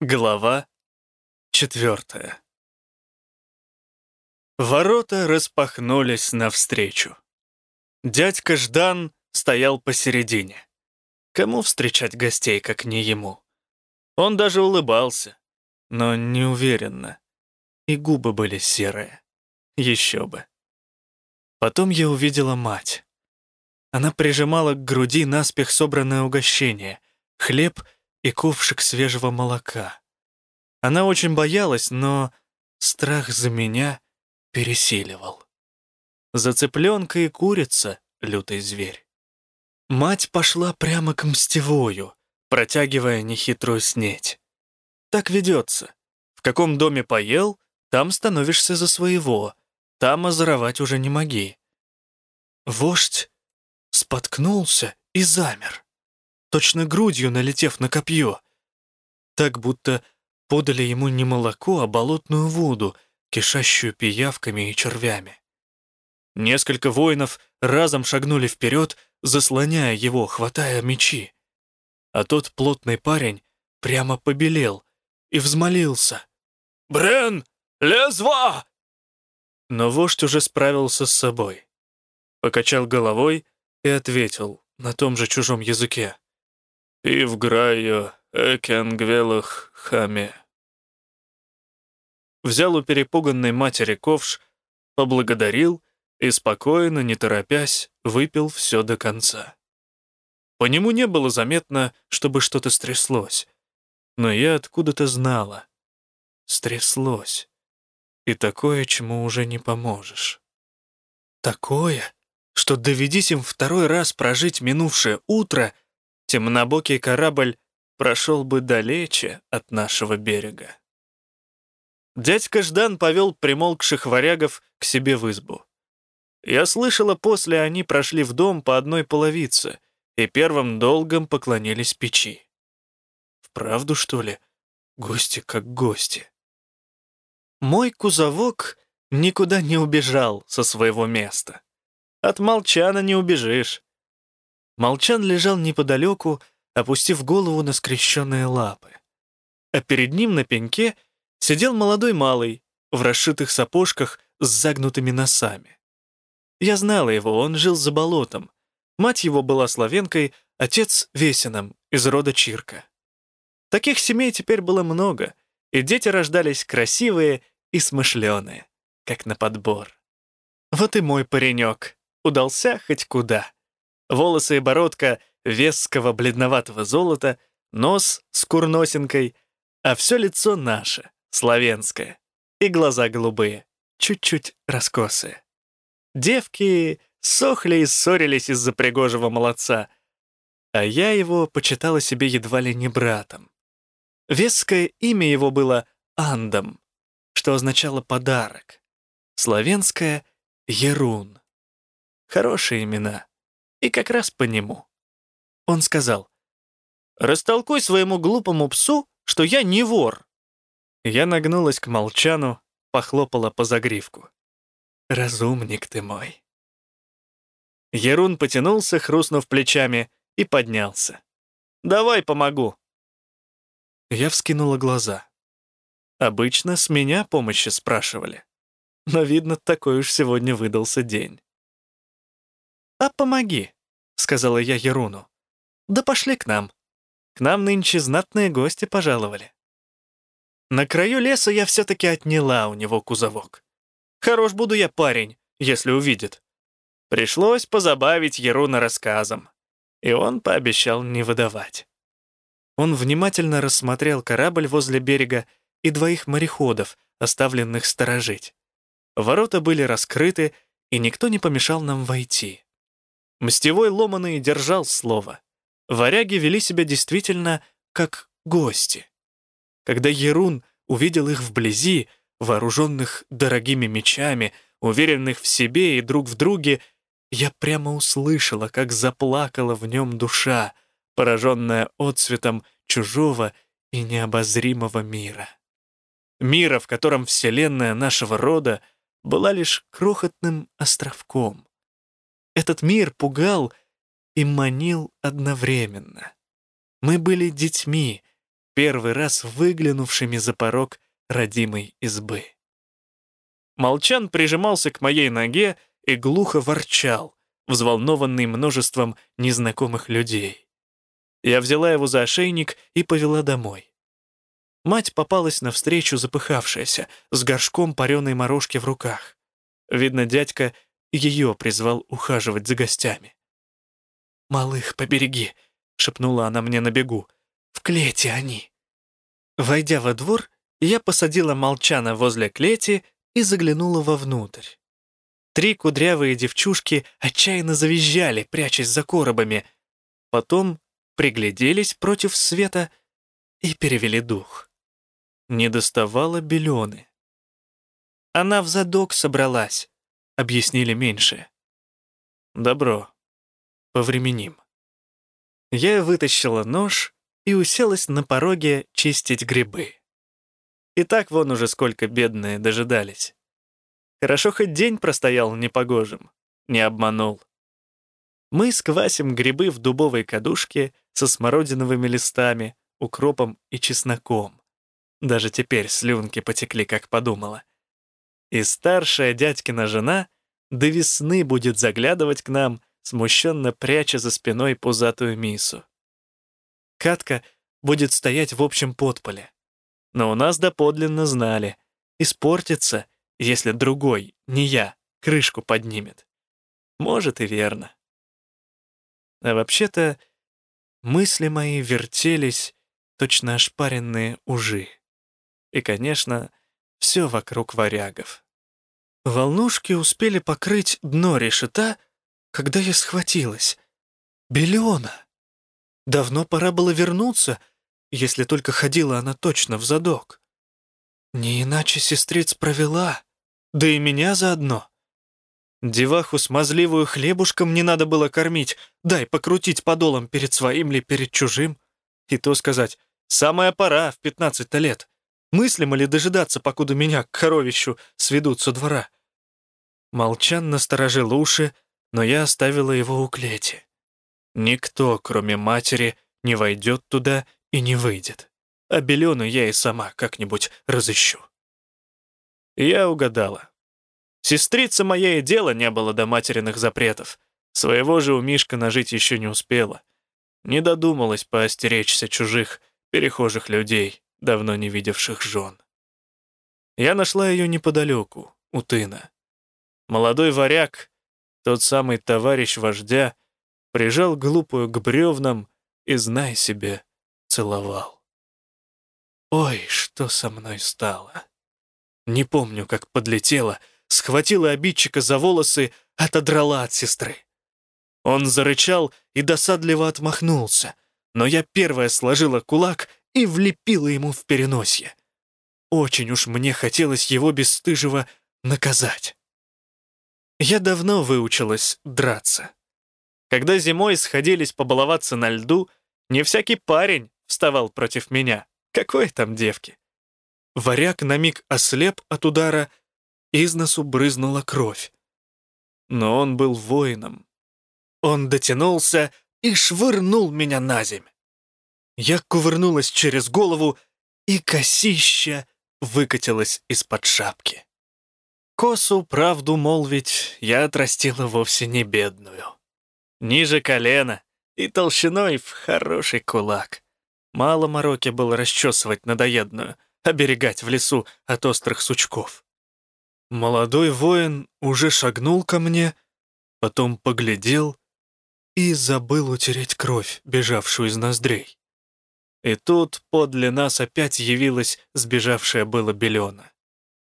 Глава четвертая. Ворота распахнулись навстречу. Дядька Ждан стоял посередине. Кому встречать гостей, как не ему? Он даже улыбался, но неуверенно. И губы были серые. Еще бы. Потом я увидела мать. Она прижимала к груди наспех собранное угощение — хлеб и ковшик свежего молока. Она очень боялась, но страх за меня пересиливал. За цыпленка и курица — лютый зверь. Мать пошла прямо к мстевою, протягивая нехитрую снеть. Так ведется. В каком доме поел, там становишься за своего, там озоровать уже не моги. Вождь споткнулся и замер, точно грудью налетев на копье. Так будто подали ему не молоко, а болотную воду, кишащую пиявками и червями. Несколько воинов разом шагнули вперед, заслоняя его, хватая мечи. А тот плотный парень прямо побелел и взмолился. «Брен, лезва!» Но вождь уже справился с собой. Покачал головой и ответил на том же чужом языке. «Ивграю экенгвелых хаме». Взял у перепуганной матери ковш, поблагодарил и спокойно, не торопясь, выпил все до конца. По нему не было заметно, чтобы что-то стряслось. Но я откуда-то знала. Стряслось. И такое, чему уже не поможешь. Такое, что доведись им второй раз прожить минувшее утро, темнобокий корабль прошел бы далече от нашего берега. Дядька Ждан повел примолкших варягов к себе в избу. Я слышала, после они прошли в дом по одной половице и первым долгом поклонились печи. Вправду, что ли? Гости как гости. Мой кузовок никуда не убежал со своего места. От Молчана не убежишь. Молчан лежал неподалеку, опустив голову на скрещенные лапы. А перед ним на пеньке сидел молодой малый в расшитых сапожках с загнутыми носами. Я знала его, он жил за болотом. Мать его была славенкой, отец — весеном, из рода Чирка. Таких семей теперь было много, и дети рождались красивые и смышленые, как на подбор. Вот и мой паренек удался хоть куда. Волосы и бородка веского бледноватого золота, нос с курносинкой, а все лицо наше, славянское, и глаза голубые, чуть-чуть раскосые. Девки сохли и ссорились из-за пригожего молодца, а я его почитала себе едва ли не братом. Веское имя его было Андом, что означало «подарок», славянское — Ерун. Хорошие имена. И как раз по нему. Он сказал, «Растолкуй своему глупому псу, что я не вор». Я нагнулась к молчану, похлопала по загривку. «Разумник ты мой». Ерун потянулся, хрустнув плечами, и поднялся. «Давай помогу». Я вскинула глаза. Обычно с меня помощи спрашивали. Но, видно, такой уж сегодня выдался день. «А помоги», — сказала я Еруну. «Да пошли к нам. К нам нынче знатные гости пожаловали». На краю леса я все-таки отняла у него кузовок. Хорош буду я парень, если увидит. Пришлось позабавить Еруна рассказом, и он пообещал не выдавать. Он внимательно рассмотрел корабль возле берега и двоих мореходов, оставленных сторожить. Ворота были раскрыты, и никто не помешал нам войти. Мстевой ломаный держал слово. Варяги вели себя действительно как гости. Когда Ерун увидел их вблизи, вооруженных дорогими мечами, уверенных в себе и друг в друге, я прямо услышала, как заплакала в нем душа, пораженная отцветом чужого и необозримого мира. Мира, в котором вселенная нашего рода была лишь крохотным островком, этот мир пугал и манил одновременно. Мы были детьми, первый раз выглянувшими за порог родимой избы. Молчан прижимался к моей ноге и глухо ворчал, взволнованный множеством незнакомых людей. Я взяла его за ошейник и повела домой. Мать попалась навстречу запыхавшаяся, с горшком пареной морожки в руках. Видно, дядька ее призвал ухаживать за гостями. «Малых, побереги!» — шепнула она мне на бегу. «В клете они!» Войдя во двор, я посадила молчана возле клети и заглянула вовнутрь. Три кудрявые девчушки отчаянно завизжали, прячась за коробами. Потом пригляделись против света и перевели дух. Не доставала белены. «Она в задок собралась», — объяснили меньшие. «Добро. Повременим». Я вытащила нож и уселась на пороге чистить грибы. И так вон уже сколько бедные дожидались. Хорошо хоть день простоял непогожим, не обманул. Мы сквасим грибы в дубовой кадушке со смородиновыми листами, укропом и чесноком. Даже теперь слюнки потекли, как подумала. И старшая дядькина жена до весны будет заглядывать к нам, смущенно пряча за спиной пузатую мису. Катка будет стоять в общем подполе. Но у нас доподлинно знали. Испортится — если другой, не я, крышку поднимет. Может и верно. А вообще-то мысли мои вертелись, точно ошпаренные ужи. И, конечно, все вокруг варягов. Волнушки успели покрыть дно решета, когда я схватилась. Белена! Давно пора было вернуться, если только ходила она точно в задок. Не иначе сестриц провела да и меня заодно. Деваху смазливую хлебушком не надо было кормить, дай покрутить подолом перед своим ли, перед чужим. И то сказать, самая пора в пятнадцать-то лет. Мыслимо ли дожидаться, покуда меня к коровищу сведут со двора? Молчан насторожил уши, но я оставила его у клети. Никто, кроме матери, не войдет туда и не выйдет. А Белену я и сама как-нибудь разыщу. Я угадала. Сестрица моей дела не было до материных запретов. Своего же у Мишка нажить еще не успела. Не додумалась поостеречься чужих, перехожих людей, давно не видевших жен. Я нашла ее неподалеку, у тына. Молодой варяг, тот самый товарищ вождя, прижал глупую к бревнам и, знай себе, целовал. Ой, что со мной стало! Не помню, как подлетела, схватила обидчика за волосы, отодрала от сестры. Он зарычал и досадливо отмахнулся, но я первая сложила кулак и влепила ему в переносье. Очень уж мне хотелось его бесстыжего наказать. Я давно выучилась драться. Когда зимой сходились побаловаться на льду, не всякий парень вставал против меня. Какой там девки? Варяг на миг ослеп от удара, из носу брызнула кровь. Но он был воином. Он дотянулся и швырнул меня на земь. Я кувырнулась через голову, и косища выкатилась из-под шапки. Косу, правду молвить, я отрастила вовсе не бедную. Ниже колена и толщиной в хороший кулак. Мало мороки было расчесывать надоедную — оберегать в лесу от острых сучков. Молодой воин уже шагнул ко мне, потом поглядел и забыл утереть кровь, бежавшую из ноздрей. И тут подле нас опять явилась сбежавшая была Белена.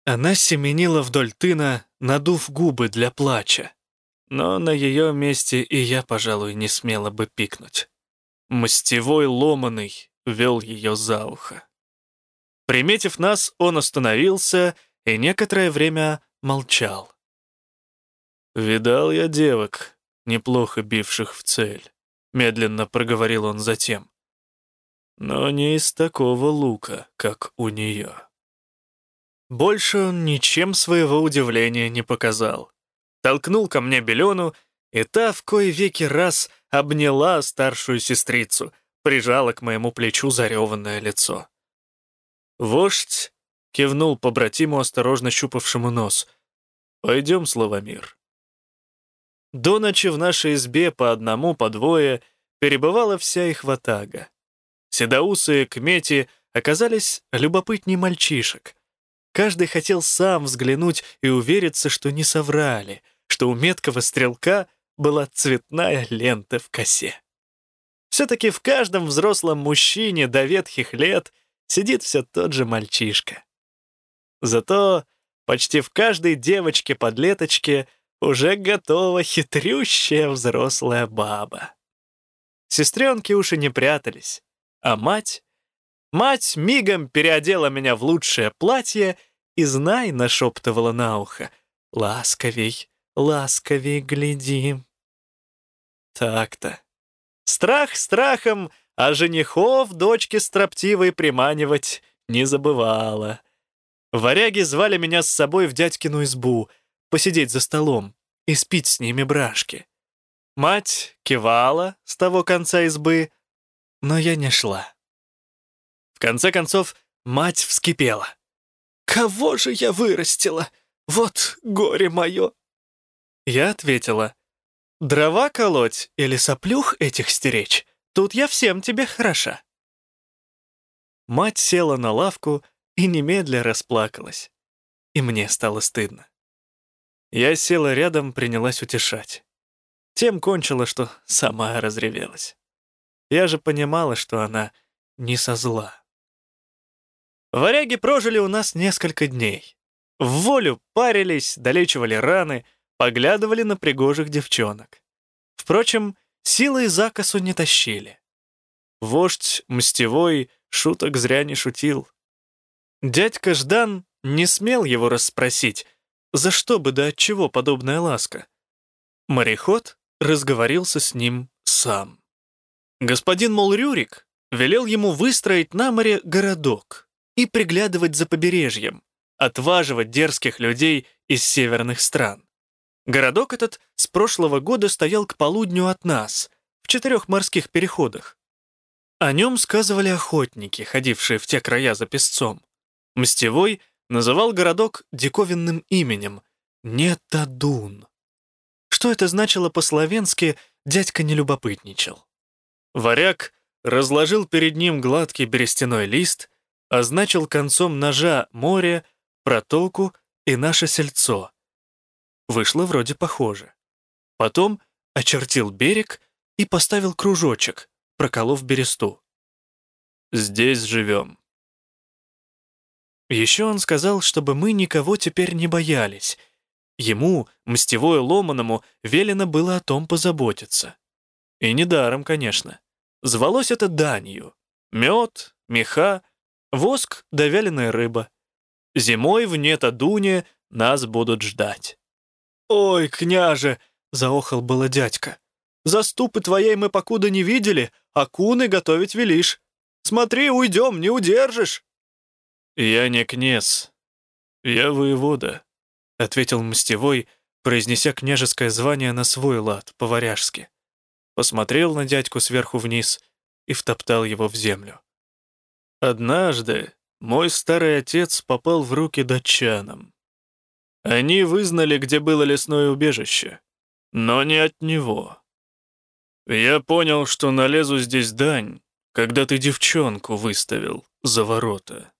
Она семенила вдоль тына, надув губы для плача. Но на ее месте и я, пожалуй, не смела бы пикнуть. Мстевой ломаный вел ее за ухо. Приметив нас, он остановился и некоторое время молчал. «Видал я девок, неплохо бивших в цель», — медленно проговорил он затем. «Но не из такого лука, как у нее». Больше он ничем своего удивления не показал. Толкнул ко мне Белену, и та в кое веки раз обняла старшую сестрицу, прижала к моему плечу зареванное лицо. Вождь кивнул побратиму, осторожно щупавшему нос. «Пойдем, Славомир». До ночи в нашей избе по одному, по двое перебывала вся их ватага. Седоусы кмети оказались любопытней мальчишек. Каждый хотел сам взглянуть и увериться, что не соврали, что у меткого стрелка была цветная лента в косе. Все-таки в каждом взрослом мужчине до ветхих лет сидит все тот же мальчишка. Зато почти в каждой девочке-подлеточке уже готова хитрющая взрослая баба. Сестренки уши не прятались, а мать... Мать мигом переодела меня в лучшее платье и, знай, нашептывала на ухо. «Ласковей, ласковей гляди». Так-то. Страх страхом, а женихов дочки строптивой приманивать не забывала. Варяги звали меня с собой в дядькину избу, посидеть за столом и спить с ними брашки. Мать кивала с того конца избы, но я не шла. В конце концов, мать вскипела. «Кого же я вырастила? Вот горе мое!» Я ответила, Дрова колоть или соплюх этих стеречь? Тут я всем тебе хороша. Мать села на лавку и немедля расплакалась. И мне стало стыдно. Я села рядом, принялась утешать. Тем кончила, что сама разревелась. Я же понимала, что она не со зла. Варяги прожили у нас несколько дней. В волю парились, долечивали раны — поглядывали на пригожих девчонок. Впрочем, силой закосу не тащили. Вождь мстевой шуток зря не шутил. Дядька Ждан не смел его расспросить, за что бы да от чего подобная ласка. Мореход разговорился с ним сам. Господин Молрюрик велел ему выстроить на море городок и приглядывать за побережьем, отваживать дерзких людей из северных стран. Городок этот с прошлого года стоял к полудню от нас, в четырех морских переходах. О нем сказывали охотники, ходившие в те края за песцом. Мстевой называл городок диковинным именем — Нетадун. Что это значило по-словенски, дядька не любопытничал. Варяг разложил перед ним гладкий берестяной лист, означил концом ножа море, протоку и наше сельцо — Вышло вроде похоже. Потом очертил берег и поставил кружочек, проколов бересту. «Здесь живем». Еще он сказал, чтобы мы никого теперь не боялись. Ему, мстевое ломаному, велено было о том позаботиться. И недаром, конечно. Звалось это данью. Мед, меха, воск да вяленая рыба. Зимой в Нетадуне нас будут ждать. «Ой, княже!» — заохал было дядька. «Заступы твоей мы покуда не видели, а куны готовить велишь. Смотри, уйдем, не удержишь!» «Я не князь, я воевода», — ответил Мстевой, произнеся княжеское звание на свой лад, по-варяжски. Посмотрел на дядьку сверху вниз и втоптал его в землю. «Однажды мой старый отец попал в руки датчанам. Они вызнали, где было лесное убежище, но не от него. Я понял, что налезу здесь дань, когда ты девчонку выставил за ворота.